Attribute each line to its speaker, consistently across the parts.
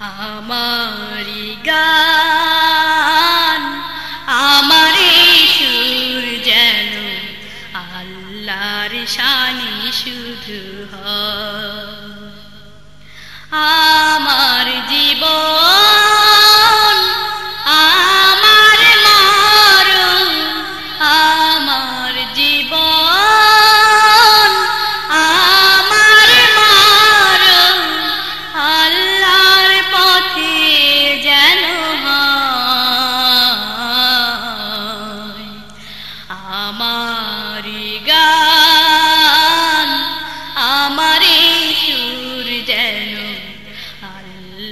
Speaker 1: আমারি গান আমারি সুর যেন আল্লাহর শানি শুধু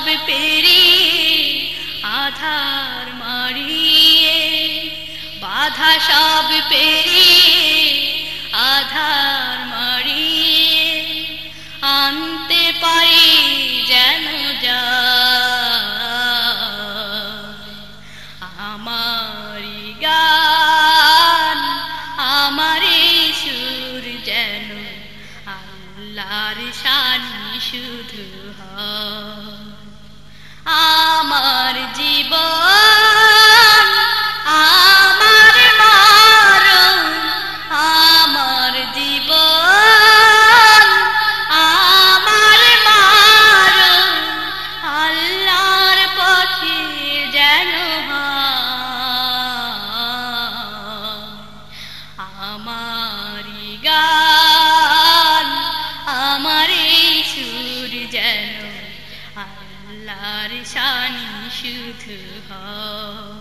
Speaker 1: সব পেরিয়ে আধার মারিয়ে বাধা সব পেরিয়ে আধার মারিয়ে আনতে পারি যেন যা। আমারি শুধু হয়। হই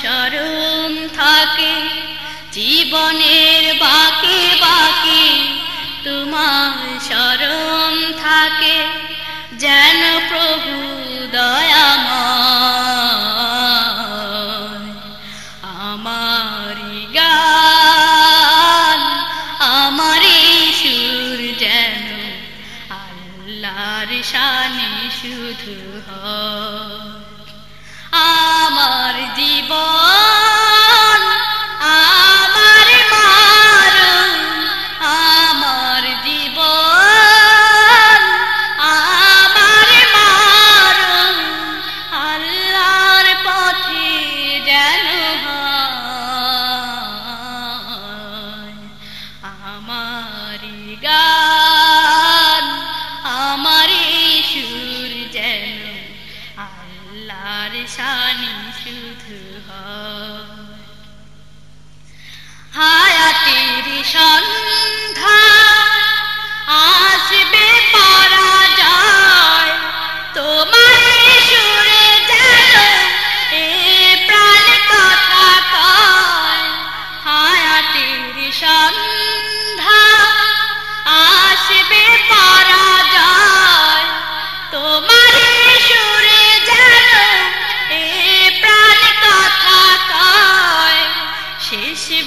Speaker 1: স্মরণ থাকে, জীবনের বাকি বাকি তোমার স্মরণ থাকে, যেন প্রভু দয়াময় আমারি সুর যেন শুধু হয়। আমার জীবন আল্লাহর শানি শুধু হয়। হায়াতের সন্ধ্যা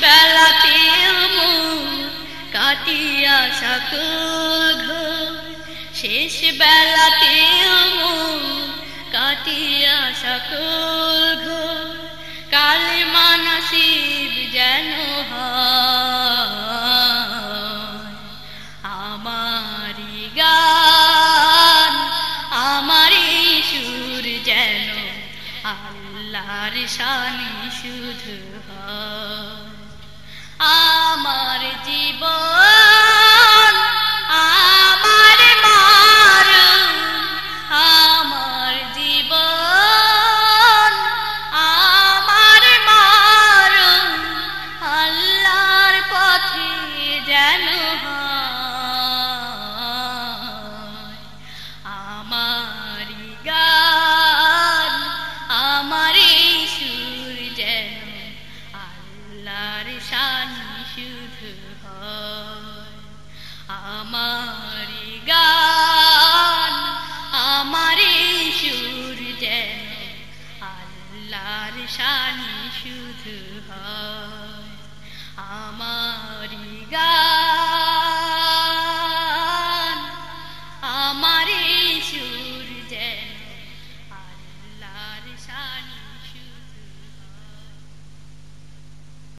Speaker 1: বেলাতেও মন কাটিয়া সকল শেষ বেলাতেও মন কাটিয়া সকল ঘোর কাল মানসিব যেন আমারি গান, আমারি সুর যেন আল্লাহর শানি শুধু হয়। আমার জীবন